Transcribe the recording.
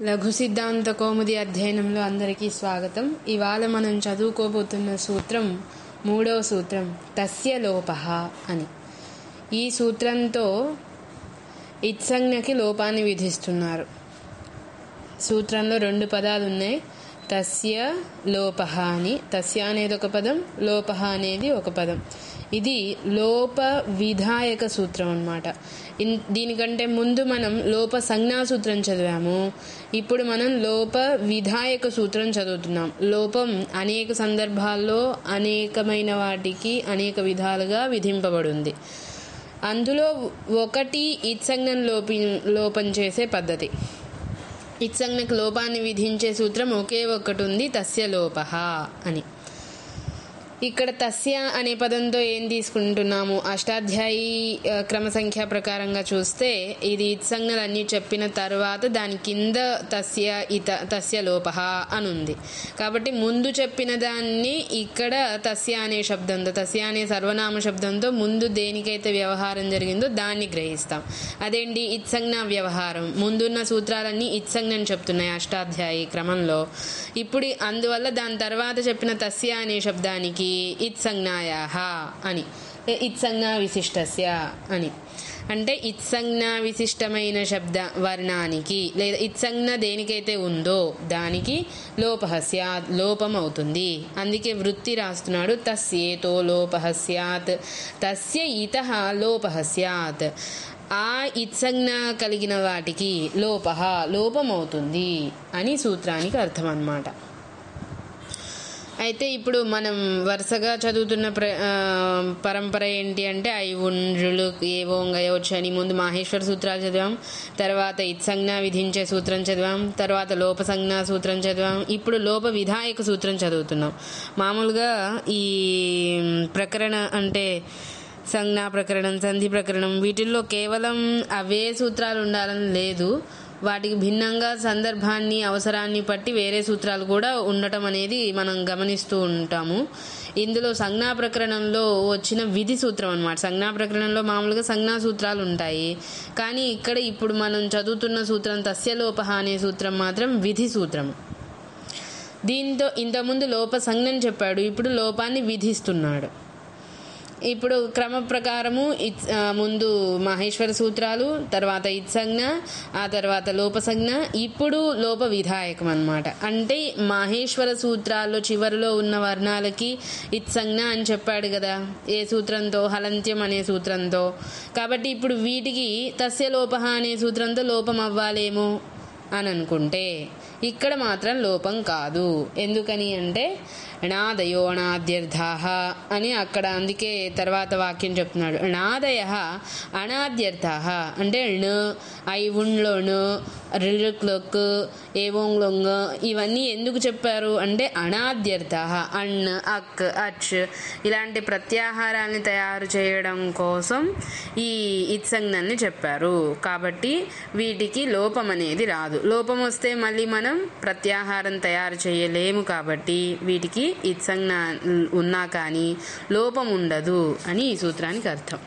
లఘు సిద్ధాంత కౌముది అధ్యయనంలో అందరికీ స్వాగతం. ఇవాళ మనం చదువుకోబోతున్న సూత్రం మూడవ సూత్రం తస్య లోప అని. ఈ సూత్రంతో ఇత్సంజ్ఞకి లోపాన్ని విధిస్తున్నారు. సూత్రంలో రెండు పదాలు ఉన్నాయి తస్య లోప అని. తస్య అనేది ఒక పదం లోప అనేది ఒక పదం. ఇది లోప విధాయక సూత్రం అన్నమాట. దీనికంటే ముందు మనం లోప సంజ్ఞా సూత్రం చదివాము. ఇప్పుడు మనం లోప విధాయక సూత్రం చదువుతున్నాం. లోపం అనేక సందర్భాల్లో అనేకమైన వాటికి అనేక విధాలుగా విధింపబడింది. అందులో ఒకటి ఇత్సంజ్ఞం లోపి లోపం చేసే పద్ధతి. ఇత్సంజ్ఞకు లోపాన్ని విధించే సూత్రం ఒకే ఒక్కటి ఉంది తస్య లోప అని. ఇక్కడ తస్య అనే పదంతో ఏం తీసుకుంటున్నాము? అష్టాధ్యాయి క్రమ సంఖ్య ప్రకారంగా చూస్తే ఇది ఇత్సంజ్ఞలన్నీ చెప్పిన తర్వాత దాని కింద తస్య ఇత తస్య లోప అని ఉంది కాబట్టి ముందు చెప్పిన దాన్ని ఇక్కడ తస్య అనే శబ్దంతో తస్య అనే సర్వనామ శబ్దంతో ముందు దేనికైతే వ్యవహారం జరిగిందో దాన్ని గ్రహిస్తాం. అదేంటి? ఇత్సంజ్ఞ వ్యవహారం. ముందున్న సూత్రాలన్నీ ఇత్సంజ్ఞని చెప్తున్నాయి అష్టాధ్యాయి క్రమంలో. ఇప్పుడు అందువల్ల దాని తర్వాత చెప్పిన తస్య అనే శబ్దానికి ఇత్సంజ్ఞాయా అని. ఇత్సంజ్ఞా విశిష్టస్య అని. అంటే ఇత్సంజ్ఞ విశిష్టమైన శబ్ద వర్ణానికి లేదా ఇత్సంజ్ఞ దేనికైతే ఉందో దానికి లోప స్యాత్ లోపం అవుతుంది అందుకే వృత్తి రాస్తున్నాడు తస్యేతో లోప స్యాత్ తస్య ఇత లోప స్యాత్. ఆ ఇత్సంజ్ఞ కలిగిన వాటికి లోప లోపమవుతుంది అని సూత్రానికి అర్థం అన్నమాట అయితే ఇప్పుడు మనం వరుసగా చదువుతున్న ప్ర పరంపర ఏంటి అంటే ఐ ఉండ్రులు ఏవో గయవచ్చు ముందు మాహేశ్వర సూత్రాలు చదివాం తర్వాత ఇత్సంజ్ఞ విధించే సూత్రం చదివాం తర్వాత లోప సంజ్ఞా సూత్రం చదివాం ఇప్పుడు లోప విధాయక సూత్రం చదువుతున్నాం. మామూలుగా ఈ ప్రకరణ అంటే సంజ్ఞా ప్రకరణం సంధి ప్రకరణం వీటిల్లో కేవలం అవే సూత్రాలు ఉండాలని లేదు. వాటికి భిన్నంగా సందర్భాన్ని అవసరాన్ని బట్టి వేరే సూత్రాలు కూడా ఉండటం అనేది మనం గమనిస్తూ ఉంటాము. ఇందులో సంజ్ఞా ప్రకరణంలో వచ్చిన విధి సూత్రం అనమాట సంజ్ఞా ప్రకరణంలో మామూలుగా సంజ్ఞా సూత్రాలు ఉంటాయి. కానీ ఇక్కడ ఇప్పుడు మనం చదువుతున్న సూత్రం తస్యలోపహ అనే సూత్రం మాత్రం విధి సూత్రం. దీంతో ఇంతకుముందు లోప సంజ్ఞని చెప్పాడు. ఇప్పుడు లోపాన్ని విధిస్తున్నాడు. ఇప్పుడు క్రమ ప్రకారము ముందు మహేశ్వర సూత్రాలు తర్వాత ఇత్సంజ్ఞ ఆ తర్వాత లోపసంజ్ఞ ఇప్పుడు లోప విధాయకం అన్నమాట అంటే మహేశ్వర సూత్రాల్లో చివరిలో ఉన్న వర్ణాలకి ఇత్సంజ్ఞ అని చెప్పాడు కదా. ఏ సూత్రంతో? హలంత్యం అనే సూత్రంతో. కాబట్టి ఇప్పుడు వీటికి తస్య లోప అనే సూత్రంతో లోపం అవ్వాలేమో అని అనుకుంటే ఇక్కడ మాత్రం లోపం కాదు. ఎందుకని అంటే ణాదయో అనాద్యర్థాహ అని అక్కడ అందుకే తర్వాత వాక్యం చెప్తున్నాడు. ణాదయ అనాద్యర్థాహ అంటే ణ ఐ ఉండ్లో ణ రిలుక్లొక్ ఏవోంగ్లొంగ్ ఇవన్నీ ఎందుకు చెప్పారు అంటే అనాద్యర్థ అణ్ అక్ అచ్ ఇలాంటి ప్రత్యాహారాన్ని తయారు చేయడం కోసం ఈ ఇత్సంజ్ఞల్ని చెప్పారు. కాబట్టి వీటికి లోపం అనేది రాదు. లోపం వస్తే మళ్ళీ మనం ప్రత్యాహారం తయారు చేయలేము కాబట్టి వీటికి ఇత్సంజ్ఞ ఉన్నా కానీ లోపం ఉండదు అని ఈ సూత్రానికి అర్థం.